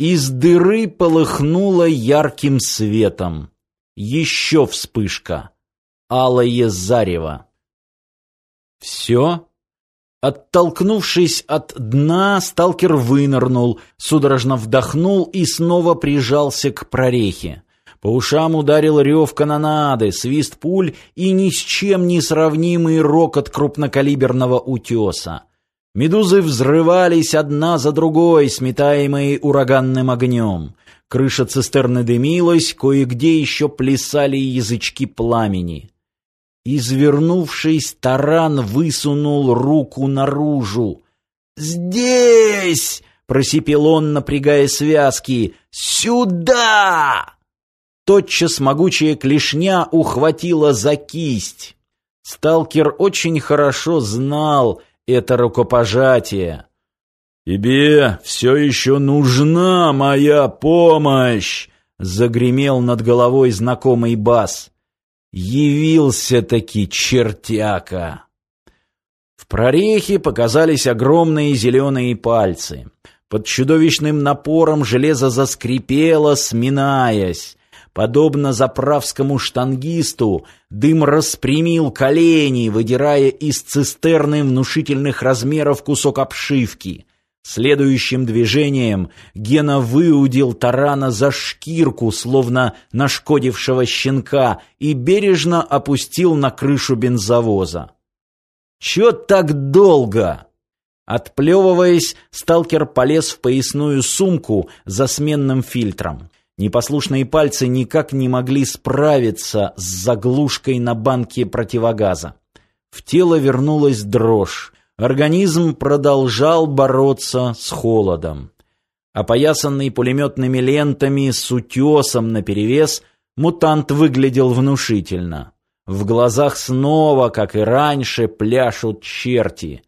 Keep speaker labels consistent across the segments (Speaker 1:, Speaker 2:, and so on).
Speaker 1: Из дыры полыхнуло ярким светом. Еще вспышка. Алое зарево. Все? Оттолкнувшись от дна, сталкер вынырнул, судорожно вдохнул и снова прижался к прорехе. По ушам ударил рев канонады, свист пуль и ни с чем не сравнимый рокот крупнокалиберного утеса. Медузы взрывались одна за другой, сметаемые ураганным огнем. Крыша цистерны дымилась, кое-где еще плясали язычки пламени. Извернувшись, таран высунул руку наружу. «Здесь!» — просипел он, напрягая связки. «Сюда!» Тотчас могучая клешня ухватила за кисть. Сталкер очень хорошо знал — это рукопожатие. «Тебе все еще нужна моя помощь!» — загремел над головой знакомый бас. Явился-таки чертяка. В прорехе показались огромные зеленые пальцы. Под чудовищным напором железо заскрипело, сминаясь. Подобно заправскому штангисту, дым распрямил колени, выдирая из цистерны внушительных размеров кусок обшивки. Следующим движением Гена выудил тарана за шкирку, словно нашкодившего щенка, и бережно опустил на крышу бензовоза. «Чё так долго?» Отплевываясь, сталкер полез в поясную сумку за сменным фильтром. Непослушные пальцы никак не могли справиться с заглушкой на банке противогаза. В тело вернулась дрожь. Организм продолжал бороться с холодом. Опоясанный пулеметными лентами с утесом наперевес, мутант выглядел внушительно. В глазах снова, как и раньше, пляшут черти.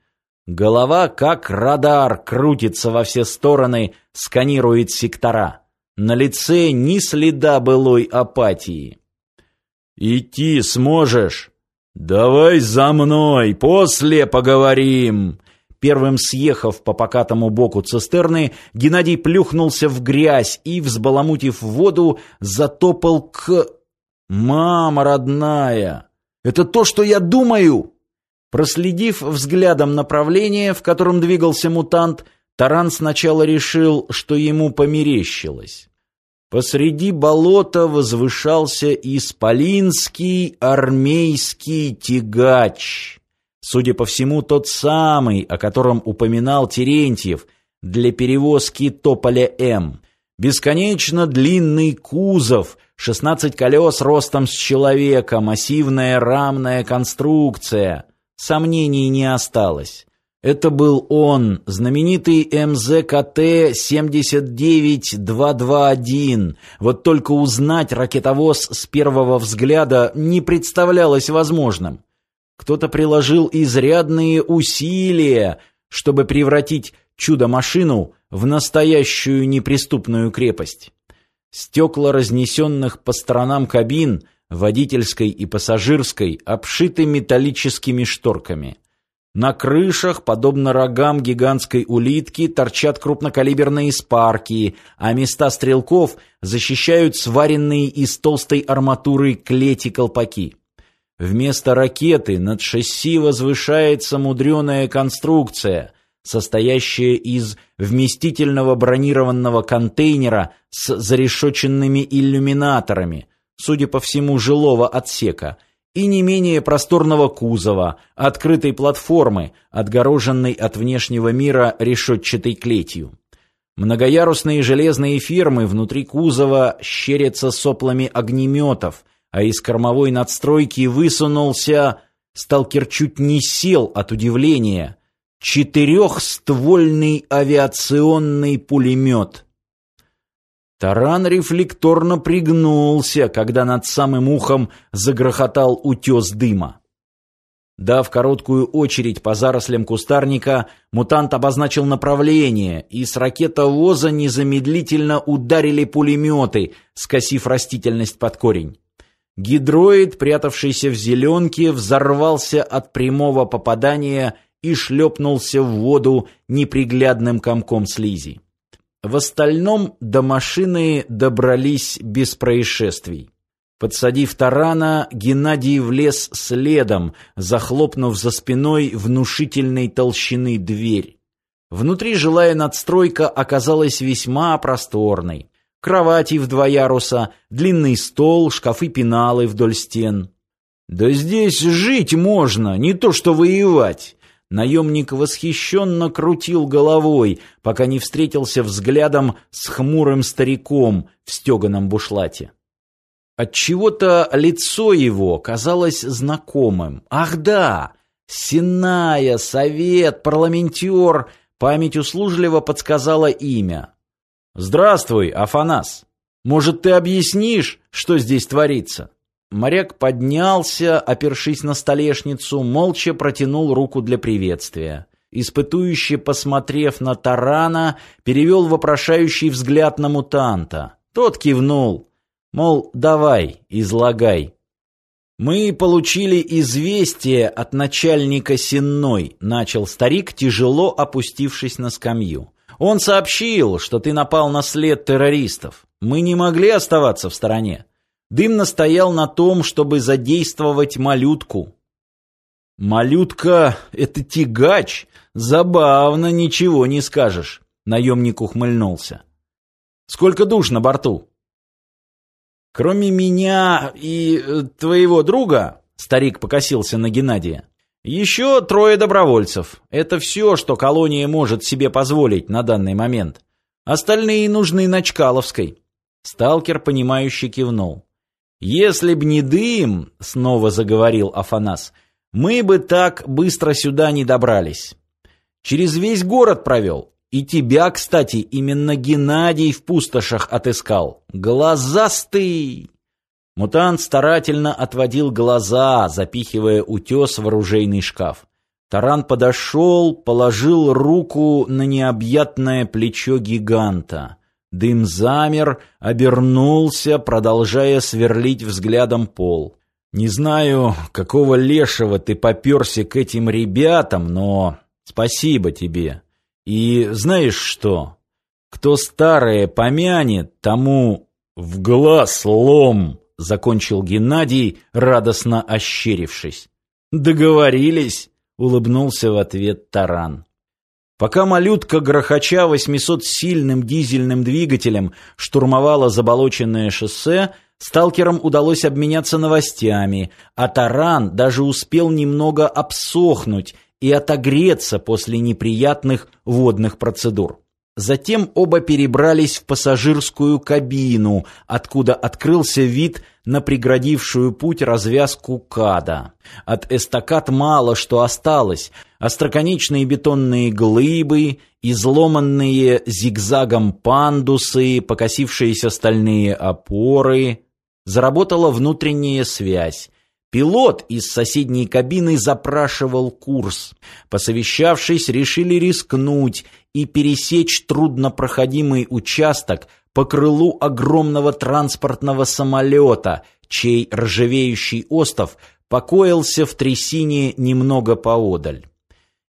Speaker 1: Голова, как радар, крутится во все стороны, сканирует сектора. На лице ни следа былой апатии. «Идти сможешь?» «Давай за мной, после поговорим!» Первым съехав по покатому боку цистерны, Геннадий плюхнулся в грязь и, взбаламутив воду, затопал к... «Мама родная! Это то, что я думаю!» Проследив взглядом направление, в котором двигался мутант, Таран сначала решил, что ему померещилось. Посреди болота возвышался исполинский армейский тягач. Судя по всему, тот самый, о котором упоминал Терентьев, для перевозки тополя М. Бесконечно длинный кузов, 16 колес ростом с человека, массивная рамная конструкция. Сомнений не осталось. Это был он, знаменитый МЗКТ-79221. Вот только узнать ракетовоз с первого взгляда не представлялось возможным. Кто-то приложил изрядные усилия, чтобы превратить чудо-машину в настоящую неприступную крепость. Стекла разнесенных по сторонам кабин, водительской и пассажирской, обшиты металлическими шторками. На крышах, подобно рогам гигантской улитки, торчат крупнокалиберные спарки, а места стрелков защищают сваренные из толстой арматуры клети-колпаки. Вместо ракеты над шасси возвышается мудреная конструкция, состоящая из вместительного бронированного контейнера с зарешоченными иллюминаторами, судя по всему, жилого отсека – и не менее просторного кузова, открытой платформы, отгороженной от внешнего мира решетчатой клетью. Многоярусные железные фермы внутри кузова щерятся соплами огнеметов, а из кормовой надстройки высунулся... Сталкер чуть не сел от удивления. Четырехствольный авиационный пулемет. Таран рефлекторно пригнулся, когда над самым ухом загрохотал утес дыма. Дав короткую очередь по зарослям кустарника, мутант обозначил направление, и с ракетовоза незамедлительно ударили пулеметы, скосив растительность под корень. Гидроид, прятавшийся в зеленке, взорвался от прямого попадания и шлепнулся в воду неприглядным комком слизи. В остальном до машины добрались без происшествий. Подсадив тарана, Геннадий влез следом, захлопнув за спиной внушительной толщины дверь. Внутри жилая надстройка оказалась весьма просторной. Кровати в два яруса, длинный стол, шкафы-пеналы вдоль стен. «Да здесь жить можно, не то что воевать!» Наемник восхищенно крутил головой, пока не встретился взглядом с хмурым стариком в стеганом бушлате. Отчего-то лицо его казалось знакомым. Ах да, Синая, совет, парламентер, память услужливо подсказала имя. Здравствуй, Афанас. Может, ты объяснишь, что здесь творится? Моряк поднялся, опершись на столешницу, молча протянул руку для приветствия. Испытующе посмотрев на Тарана, перевел вопрошающий взгляд на мутанта. Тот кивнул. Мол, давай, излагай. Мы получили известие от начальника Сенной, начал старик, тяжело опустившись на скамью. Он сообщил, что ты напал на след террористов. Мы не могли оставаться в стороне. Дым настоял на том, чтобы задействовать малютку. Малютка — это тягач. Забавно, ничего не скажешь. Наемник ухмыльнулся. Сколько душ на борту? Кроме меня и э, твоего друга, старик покосился на Геннадия, еще трое добровольцев. Это все, что колония может себе позволить на данный момент. Остальные нужны на Чкаловской. Сталкер, понимающе кивнул. «Если б не дым», — снова заговорил Афанас, — «мы бы так быстро сюда не добрались. Через весь город провел. И тебя, кстати, именно Геннадий в пустошах отыскал. Глазастый!» Мутант старательно отводил глаза, запихивая утес в оружейный шкаф. Таран подошел, положил руку на необъятное плечо гиганта. Дым замер, обернулся, продолжая сверлить взглядом пол. «Не знаю, какого лешего ты поперся к этим ребятам, но спасибо тебе. И знаешь что? Кто старое помянет, тому в глаз лом, закончил Геннадий, радостно ощерившись. Договорились, улыбнулся в ответ Таран. Пока малютка, грохоча 800-сильным дизельным двигателем, штурмовала заболоченное шоссе, сталкерам удалось обменяться новостями, а Таран даже успел немного обсохнуть и отогреться после неприятных водных процедур. Затем оба перебрались в пассажирскую кабину, откуда открылся вид на преградившую путь развязку КАДа. От эстакад мало что осталось. Остроконечные бетонные глыбы, изломанные зигзагом пандусы, покосившиеся стальные опоры. Заработала внутренняя связь. Пилот из соседней кабины запрашивал курс. Посовещавшись, решили рискнуть и пересечь труднопроходимый участок по крылу огромного транспортного самолета, чей ржавеющий остов покоился в трясине немного поодаль.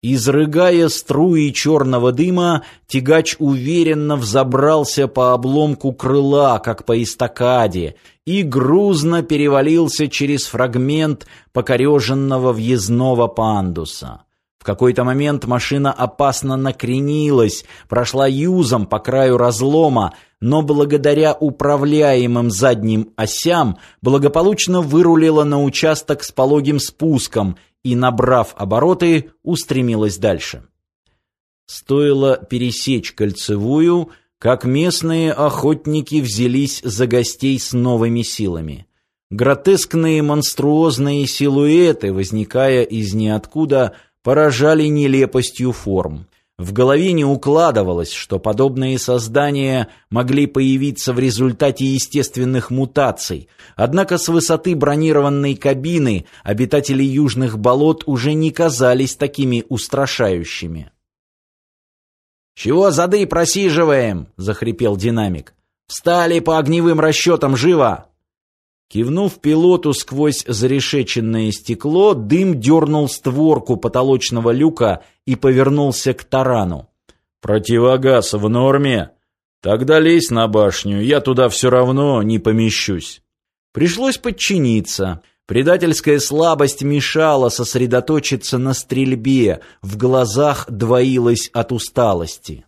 Speaker 1: Изрыгая струи черного дыма, тягач уверенно взобрался по обломку крыла, как по эстакаде, и грузно перевалился через фрагмент покореженного въездного пандуса. В какой-то момент машина опасно накренилась, прошла юзом по краю разлома, но благодаря управляемым задним осям благополучно вырулила на участок с пологим спуском и, набрав обороты, устремилась дальше. Стоило пересечь кольцевую, как местные охотники взялись за гостей с новыми силами. Гротескные монструозные силуэты, возникая из ниоткуда, поражали нелепостью форм. В голове не укладывалось, что подобные создания могли появиться в результате естественных мутаций. Однако с высоты бронированной кабины обитатели южных болот уже не казались такими устрашающими. «Чего зады просиживаем?» — захрипел динамик. «Встали по огневым расчетам, живо!» Кивнув пилоту сквозь зарешеченное стекло, дым дернул створку потолочного люка и повернулся к тарану. «Противогаз в норме?» Тогда лезь на башню, я туда все равно не помещусь. Пришлось подчиниться. Предательская слабость мешала сосредоточиться на стрельбе, в глазах двоилось от усталости.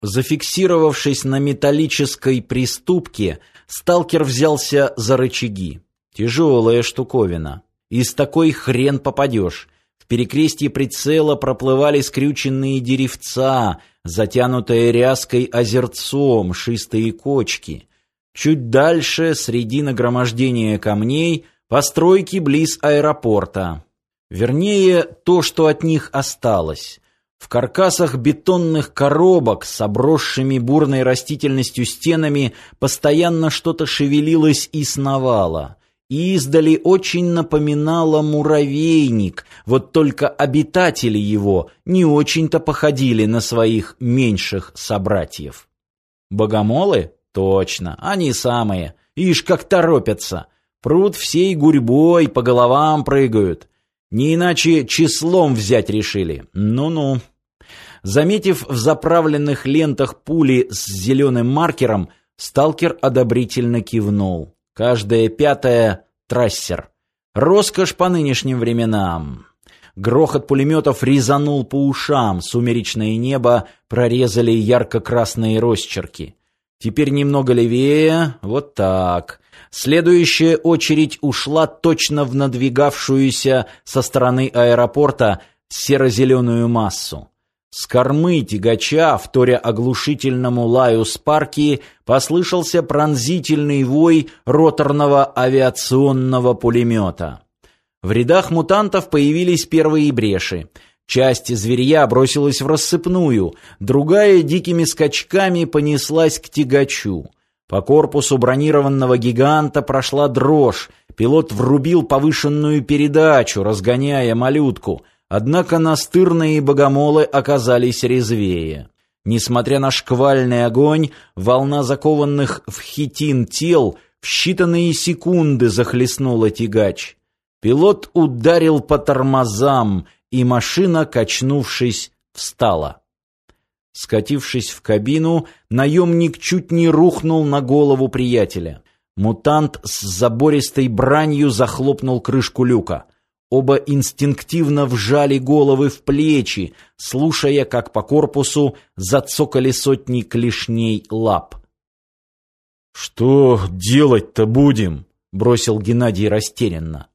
Speaker 1: Зафиксировавшись на металлической приступке, сталкер взялся за рычаги. Тяжелая штуковина. Из такой хрен попадешь. В перекрестье прицела проплывали скрюченные деревца, затянутые ряской озерцом, шистые кочки. Чуть дальше, среди нагромождения камней, постройки близ аэропорта. Вернее, то, что от них осталось. В каркасах бетонных коробок с обросшими бурной растительностью стенами постоянно что-то шевелилось и сновало. Издали очень напоминало муравейник, вот только обитатели его не очень-то походили на своих меньших собратьев. Богомолы? Точно, они самые. Ишь, как торопятся. Пруд всей гурьбой, по головам прыгают. Не иначе числом взять решили. Ну-ну. Заметив в заправленных лентах пули с зеленым маркером, сталкер одобрительно кивнул. Каждая пятая — трассер. Роскошь по нынешним временам. Грохот пулеметов резанул по ушам, сумеречное небо прорезали ярко-красные росчерки. Теперь немного левее, вот так. Следующая очередь ушла точно в надвигавшуюся со стороны аэропорта серо-зеленую массу. С кормы тягача, вторя оглушительному лаю спарки, послышался пронзительный вой роторного авиационного пулемета. В рядах мутантов появились первые бреши. Часть зверья бросилась в рассыпную, другая дикими скачками понеслась к тягачу. По корпусу бронированного гиганта прошла дрожь, пилот врубил повышенную передачу, разгоняя малютку, однако настырные богомолы оказались резвее. Несмотря на шквальный огонь, волна закованных в хитин тел в считанные секунды захлестнула тягач. Пилот ударил по тормозам, и машина, качнувшись, встала. Скатившись в кабину, наемник чуть не рухнул на голову приятеля. Мутант с забористой бранью захлопнул крышку люка. Оба инстинктивно вжали головы в плечи, слушая, как по корпусу зацокали сотни клешней лап.
Speaker 2: «Что делать-то будем?» — бросил Геннадий растерянно.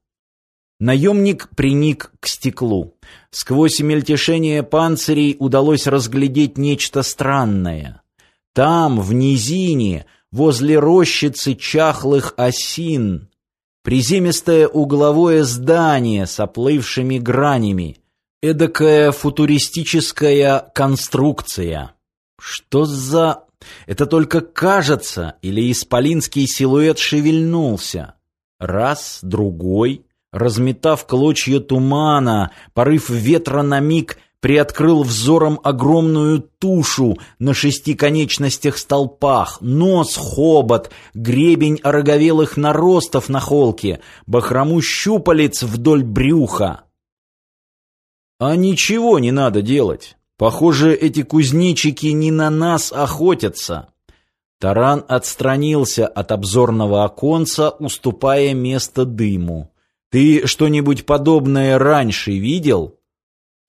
Speaker 1: Наемник приник к стеклу. Сквозь мельтешение панцирей удалось разглядеть нечто странное. Там, в низине, возле рощицы чахлых осин, приземистое угловое здание с оплывшими гранями, эдакая футуристическая конструкция. Что за... Это только кажется, или исполинский силуэт шевельнулся? Раз, другой разметав клочья тумана, порыв ветра на миг приоткрыл взором огромную тушу на шести конечностях столпах, нос, хобот, гребень ороговелых наростов на холке, бахрому щупалец вдоль брюха. А ничего не надо делать. Похоже, эти кузнечики не на нас охотятся. Таран отстранился от обзорного оконца, уступая место дыму. Ты что-нибудь подобное раньше видел?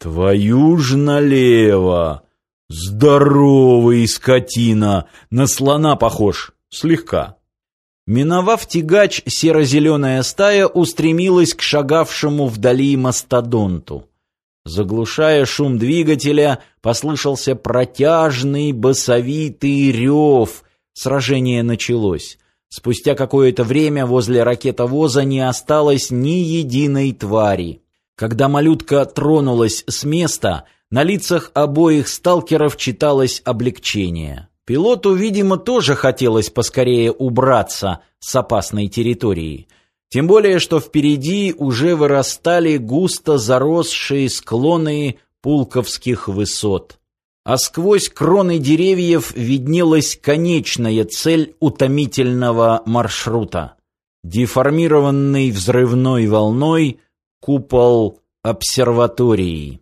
Speaker 2: Твою ж налево! Здоровый скотина! На слона похож, слегка.
Speaker 1: Миновав тягач, серо-зеленая стая устремилась к шагавшему вдали мастодонту. Заглушая шум двигателя, послышался протяжный басовитый рев. Сражение началось. Спустя какое-то время возле ракетовоза не осталось ни единой твари. Когда малютка тронулась с места, на лицах обоих сталкеров читалось облегчение. Пилоту, видимо, тоже хотелось поскорее убраться с опасной территории. Тем более, что впереди уже вырастали густо заросшие склоны пулковских высот а сквозь кроны деревьев виднелась конечная цель утомительного маршрута — деформированный взрывной волной купол обсерватории.